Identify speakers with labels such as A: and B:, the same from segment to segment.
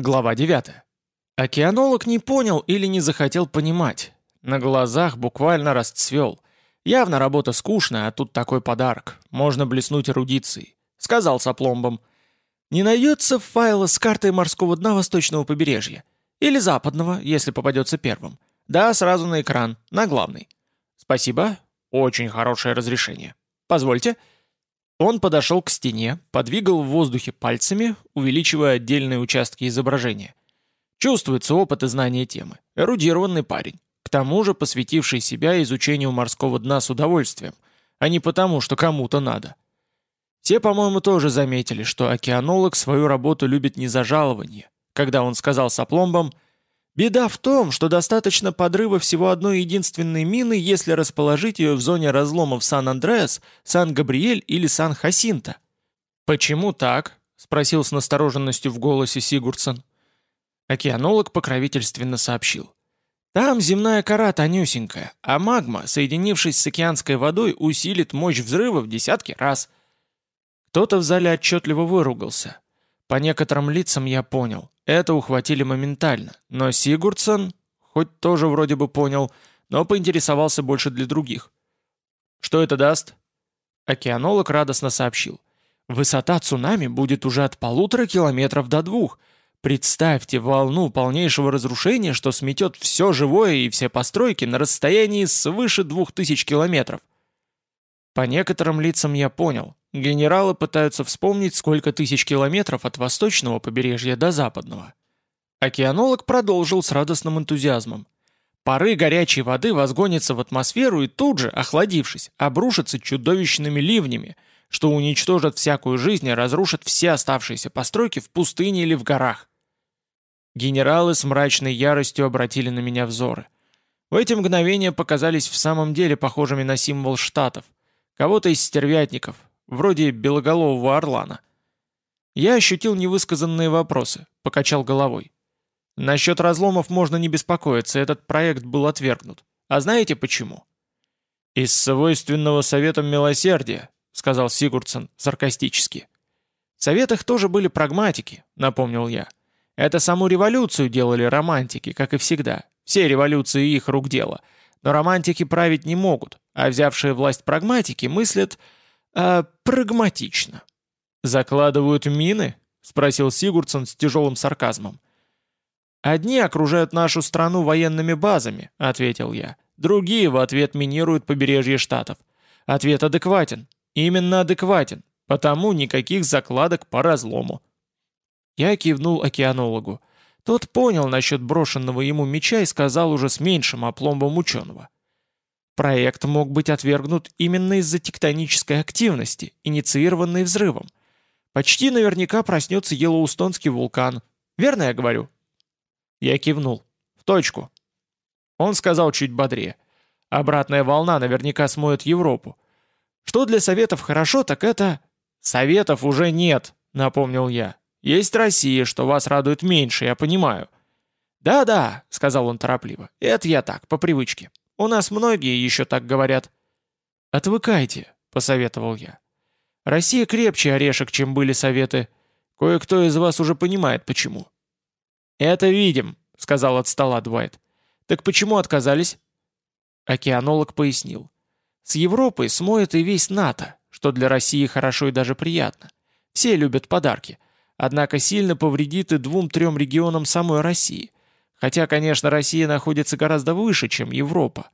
A: Глава 9. Океанолог не понял или не захотел понимать. На глазах буквально расцвел. Явно работа скучная, а тут такой подарок. Можно блеснуть эрудицией. Сказал с опломбом. Не найдется файла с картой морского дна восточного побережья. Или западного, если попадется первым. Да, сразу на экран, на главный. Спасибо. Очень хорошее разрешение. Позвольте. Он подошел к стене, подвигал в воздухе пальцами, увеличивая отдельные участки изображения. Чувствуется опыт и знание темы. Эрудированный парень. К тому же посвятивший себя изучению морского дна с удовольствием, а не потому, что кому-то надо. Те, по-моему, тоже заметили, что океанолог свою работу любит не за жалование, когда он сказал с опломбом – Беда в том, что достаточно подрыва всего одной единственной мины, если расположить ее в зоне разломов Сан-Андреас, Сан-Габриэль или Сан-Хасинта. «Почему так?» — спросил с настороженностью в голосе Сигурдсон. Океанолог покровительственно сообщил. «Там земная кора тонюсенькая, а магма, соединившись с океанской водой, усилит мощь взрыва в десятки раз». Кто-то в зале отчетливо выругался. По некоторым лицам я понял. Это ухватили моментально, но Сигурдсон, хоть тоже вроде бы понял, но поинтересовался больше для других. «Что это даст?» Океанолог радостно сообщил. «Высота цунами будет уже от полутора километров до двух. Представьте волну полнейшего разрушения, что сметет все живое и все постройки на расстоянии свыше двух тысяч километров». По некоторым лицам я понял. Генералы пытаются вспомнить, сколько тысяч километров от восточного побережья до западного. Океанолог продолжил с радостным энтузиазмом. Пары горячей воды возгонятся в атмосферу и тут же, охладившись, обрушатся чудовищными ливнями, что уничтожат всякую жизнь и разрушат все оставшиеся постройки в пустыне или в горах. Генералы с мрачной яростью обратили на меня взоры. В эти мгновения показались в самом деле похожими на символ штатов. Кого-то из стервятников, вроде белоголового орлана. Я ощутил невысказанные вопросы, покачал головой. Насчет разломов можно не беспокоиться, этот проект был отвергнут. А знаете почему? «Из свойственного советом милосердия», — сказал Сигурдсон саркастически. «В советах тоже были прагматики», — напомнил я. «Это саму революцию делали романтики, как и всегда. Все революции их рук дело. Но романтики править не могут, а взявшие власть прагматики мыслят а прагматично. «Закладывают мины?» — спросил Сигурдсон с тяжелым сарказмом. «Одни окружают нашу страну военными базами», — ответил я. «Другие в ответ минируют побережье Штатов. Ответ адекватен. Именно адекватен. Потому никаких закладок по разлому». Я кивнул океанологу. Тот понял насчет брошенного ему меча и сказал уже с меньшим опломбом ученого. Проект мог быть отвергнут именно из-за тектонической активности, инициированной взрывом. Почти наверняка проснется Йеллоустонский вулкан. Верно я говорю?» Я кивнул. «В точку». Он сказал чуть бодрее. «Обратная волна наверняка смоет Европу. Что для Советов хорошо, так это...» «Советов уже нет», — напомнил я. «Есть Россия, что вас радует меньше, я понимаю». «Да-да», — сказал он торопливо. «Это я так, по привычке. У нас многие еще так говорят». «Отвыкайте», — посоветовал я. «Россия крепче орешек, чем были советы. Кое-кто из вас уже понимает, почему». «Это видим», — сказал от стола Дуайт. «Так почему отказались?» Океанолог пояснил. «С Европой смоет и весь НАТО, что для России хорошо и даже приятно. Все любят подарки. Однако сильно повредит и двум-трем регионам самой России. Хотя, конечно, Россия находится гораздо выше, чем Европа.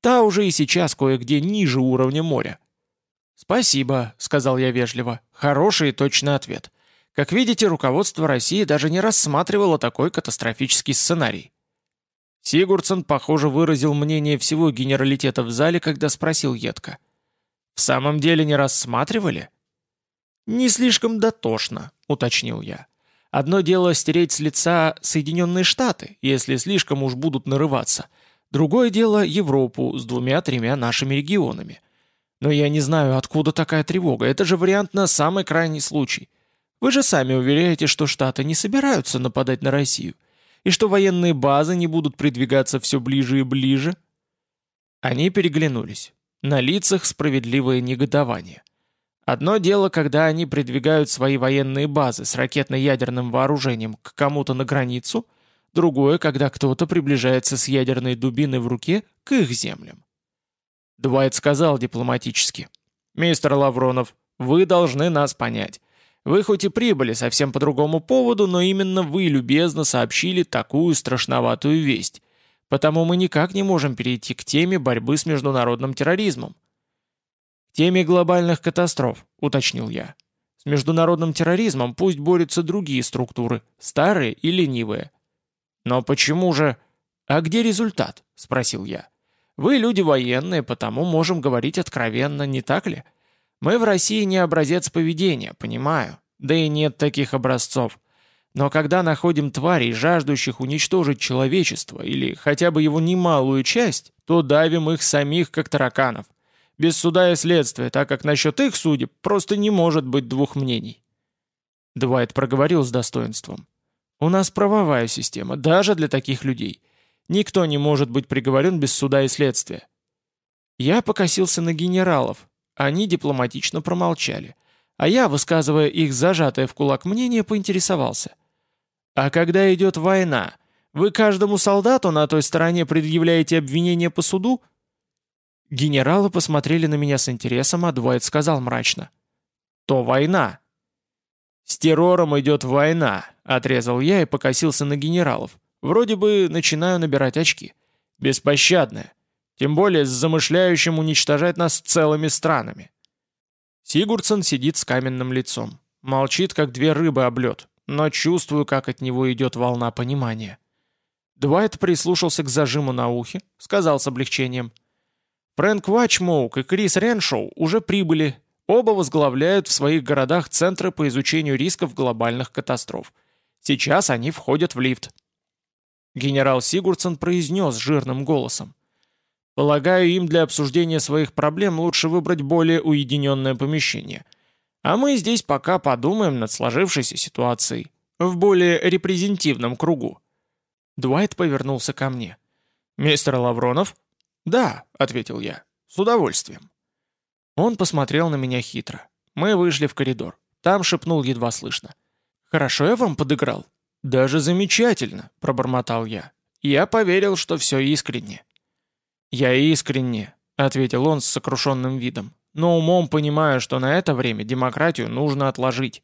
A: Та уже и сейчас кое-где ниже уровня моря. «Спасибо», — сказал я вежливо. «Хороший и точный ответ. Как видите, руководство России даже не рассматривало такой катастрофический сценарий». Сигурдсон, похоже, выразил мнение всего генералитета в зале, когда спросил едко. «В самом деле не рассматривали?» «Не слишком дотошно», — уточнил я. Одно дело стереть с лица Соединенные Штаты, если слишком уж будут нарываться. Другое дело Европу с двумя-тремя нашими регионами. Но я не знаю, откуда такая тревога. Это же вариант на самый крайний случай. Вы же сами уверяете, что Штаты не собираются нападать на Россию. И что военные базы не будут придвигаться все ближе и ближе. Они переглянулись. На лицах справедливое негодование. Одно дело, когда они придвигают свои военные базы с ракетно-ядерным вооружением к кому-то на границу, другое, когда кто-то приближается с ядерной дубиной в руке к их землям. Дуайт сказал дипломатически. «Мистер Лавронов, вы должны нас понять. Вы хоть и прибыли совсем по другому поводу, но именно вы любезно сообщили такую страшноватую весть. Потому мы никак не можем перейти к теме борьбы с международным терроризмом теме глобальных катастроф», — уточнил я. «С международным терроризмом пусть борются другие структуры, старые и ленивые». «Но почему же...» «А где результат?» — спросил я. «Вы люди военные, потому можем говорить откровенно, не так ли? Мы в России не образец поведения, понимаю. Да и нет таких образцов. Но когда находим тварей, жаждущих уничтожить человечество или хотя бы его немалую часть, то давим их самих, как тараканов без суда и следствия, так как насчет их судеб просто не может быть двух мнений. Дуайт проговорил с достоинством. «У нас правовая система, даже для таких людей. Никто не может быть приговорен без суда и следствия». Я покосился на генералов. Они дипломатично промолчали. А я, высказывая их зажатое в кулак мнение, поинтересовался. «А когда идет война, вы каждому солдату на той стороне предъявляете обвинение по суду?» Генералы посмотрели на меня с интересом, а Дуайт сказал мрачно. «То война!» «С террором идет война», — отрезал я и покосился на генералов. «Вроде бы начинаю набирать очки. Беспощадная. Тем более с замышляющим уничтожать нас целыми странами». Сигурдсон сидит с каменным лицом. Молчит, как две рыбы об лед, но чувствую, как от него идет волна понимания. Дуайт прислушался к зажиму на ухе, сказал с облегчением — Фрэнк Вачмоук и Крис Реншоу уже прибыли. Оба возглавляют в своих городах центры по изучению рисков глобальных катастроф. Сейчас они входят в лифт. Генерал Сигурдсон произнес жирным голосом. «Полагаю, им для обсуждения своих проблем лучше выбрать более уединенное помещение. А мы здесь пока подумаем над сложившейся ситуацией. В более репрезентивном кругу». Дуайт повернулся ко мне. «Мистер Лавронов?» «Да», — ответил я, — «с удовольствием». Он посмотрел на меня хитро. Мы вышли в коридор. Там шепнул едва слышно. «Хорошо я вам подыграл?» «Даже замечательно», — пробормотал я. Я поверил, что все искренне. «Я искренне», — ответил он с сокрушенным видом. «Но умом понимаю, что на это время демократию нужно отложить».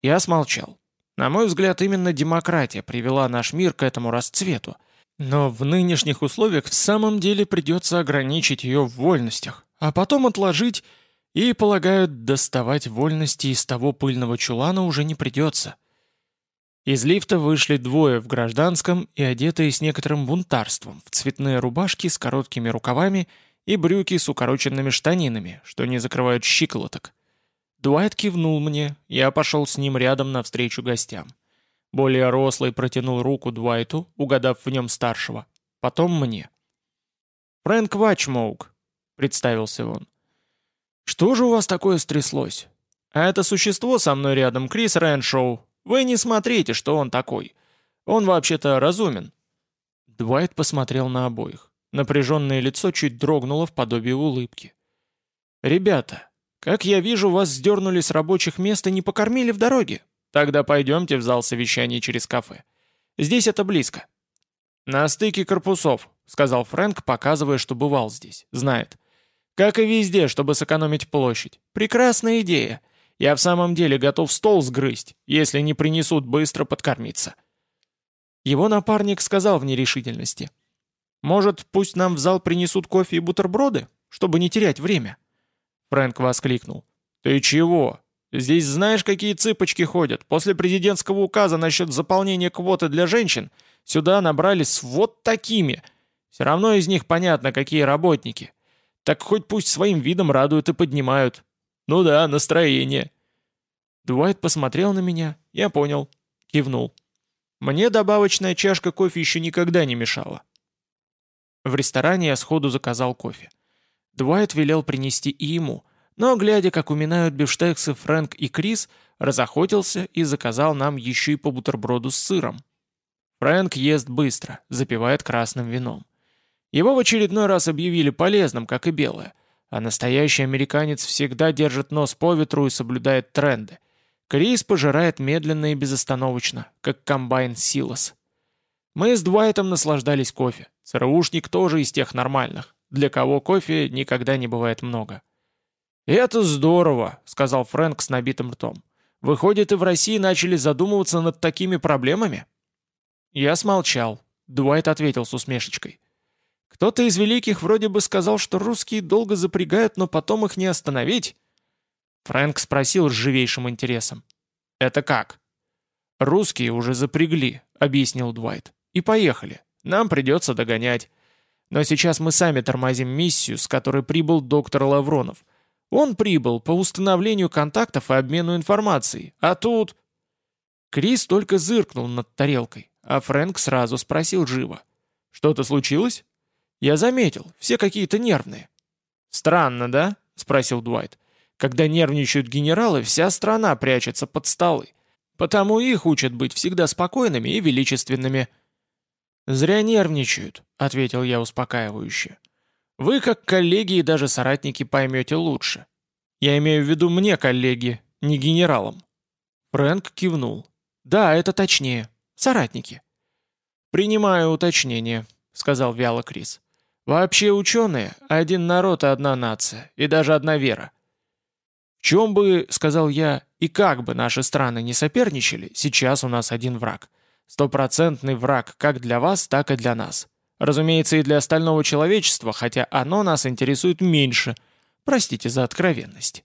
A: Я смолчал. На мой взгляд, именно демократия привела наш мир к этому расцвету — но в нынешних условиях в самом деле придется ограничить ее в вольностях, а потом отложить, и, полагают, доставать вольности из того пыльного чулана уже не придется. Из лифта вышли двое в гражданском и одетые с некоторым бунтарством, в цветные рубашки с короткими рукавами и брюки с укороченными штанинами, что не закрывают щиколоток. Дуайт кивнул мне, я пошел с ним рядом навстречу гостям. Более рослый протянул руку Дуайту, угадав в нем старшего. Потом мне. «Фрэнк Вачмоук», — представился он. «Что же у вас такое стряслось? А это существо со мной рядом, Крис Рэншоу. Вы не смотрите, что он такой. Он вообще-то разумен». Дуайт посмотрел на обоих. Напряженное лицо чуть дрогнуло в подобии улыбки. «Ребята, как я вижу, вас сдернули с рабочих мест и не покормили в дороге. Тогда пойдемте в зал совещаний через кафе. Здесь это близко». «На стыке корпусов», — сказал Фрэнк, показывая, что бывал здесь. Знает. «Как и везде, чтобы сэкономить площадь. Прекрасная идея. Я в самом деле готов стол сгрызть, если не принесут быстро подкормиться». Его напарник сказал в нерешительности. «Может, пусть нам в зал принесут кофе и бутерброды, чтобы не терять время?» Фрэнк воскликнул. «Ты чего? Здесь знаешь, какие цыпочки ходят. После президентского указа насчет заполнения квоты для женщин сюда набрались вот такими. Все равно из них понятно, какие работники. Так хоть пусть своим видом радуют и поднимают. Ну да, настроение. Дуайт посмотрел на меня, я понял, кивнул. Мне добавочная чашка кофе еще никогда не мешала. В ресторане я сходу заказал кофе. Дуайт велел принести и ему — но, глядя, как уминают бифштексы Фрэнк и Крис, разохотился и заказал нам еще и по бутерброду с сыром. Фрэнк ест быстро, запивает красным вином. Его в очередной раз объявили полезным, как и белое. А настоящий американец всегда держит нос по ветру и соблюдает тренды. Крис пожирает медленно и безостановочно, как комбайн Силос. Мы с Дуайтом наслаждались кофе. ЦРУшник тоже из тех нормальных, для кого кофе никогда не бывает много. «Это здорово», — сказал Фрэнк с набитым ртом. «Выходит, и в России начали задумываться над такими проблемами?» Я смолчал. Дуайт ответил с усмешечкой. «Кто-то из великих вроде бы сказал, что русские долго запрягают, но потом их не остановить». Фрэнк спросил с живейшим интересом. «Это как?» «Русские уже запрягли», — объяснил Дуайт. «И поехали. Нам придется догонять. Но сейчас мы сами тормозим миссию, с которой прибыл доктор Лавронов. Он прибыл по установлению контактов и обмену информацией. А тут...» Крис только зыркнул над тарелкой, а Фрэнк сразу спросил живо. «Что-то случилось?» «Я заметил, все какие-то нервные». «Странно, да?» — спросил Дуайт. «Когда нервничают генералы, вся страна прячется под столы. Потому их учат быть всегда спокойными и величественными». «Зря нервничают», — ответил я успокаивающе. «Вы, как коллеги и даже соратники, поймете лучше. Я имею в виду мне, коллеги, не генералам». Фрэнк кивнул. «Да, это точнее. Соратники». «Принимаю уточнение», — сказал вяло Крис. «Вообще ученые — один народ и одна нация, и даже одна вера. В чем бы, — сказал я, — и как бы наши страны не соперничали, сейчас у нас один враг — Стопроцентный враг как для вас, так и для нас. Разумеется, и для остального человечества, хотя оно нас интересует меньше. Простите за откровенность.